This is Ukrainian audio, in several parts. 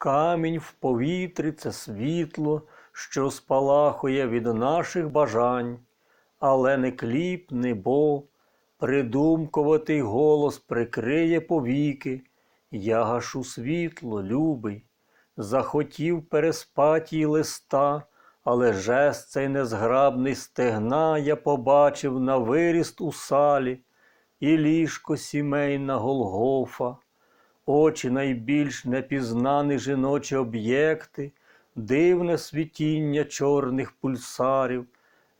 Камінь в повітрі це світло, що спалахує від наших бажань, але не кліпни, бо придумкуватий голос прикриє повіки. Я гашу світло, любий, захотів переспатій листа, але жест цей незграбний стегна я побачив на виріст у салі, і ліжко сімейна Голгофа, очі найбільш непізнані жіночі об'єкти, дивне світіння чорних пульсарів,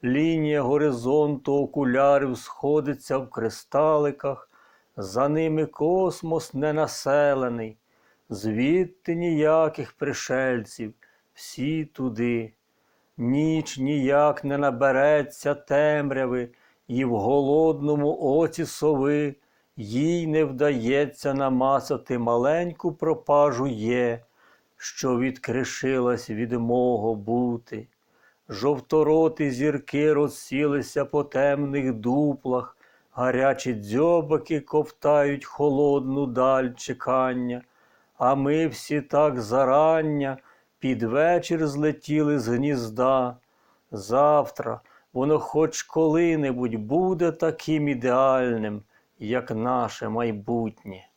лінія горизонту окулярів сходиться в кристаликах, за ними космос ненаселений, звідти ніяких пришельців, всі туди. Ніч ніяк не набереться темряви, і в голодному оці сови їй не вдається намацати маленьку пропажу є, що відкришилась від мого бути. Жовтороти зірки розсілися по темних дуплах, гарячі дзьобаки ковтають холодну даль чекання, а ми всі так зарання під вечір злетіли з гнізда. Завтра воно хоч коли-небудь буде таким ідеальним, як наше майбутнє.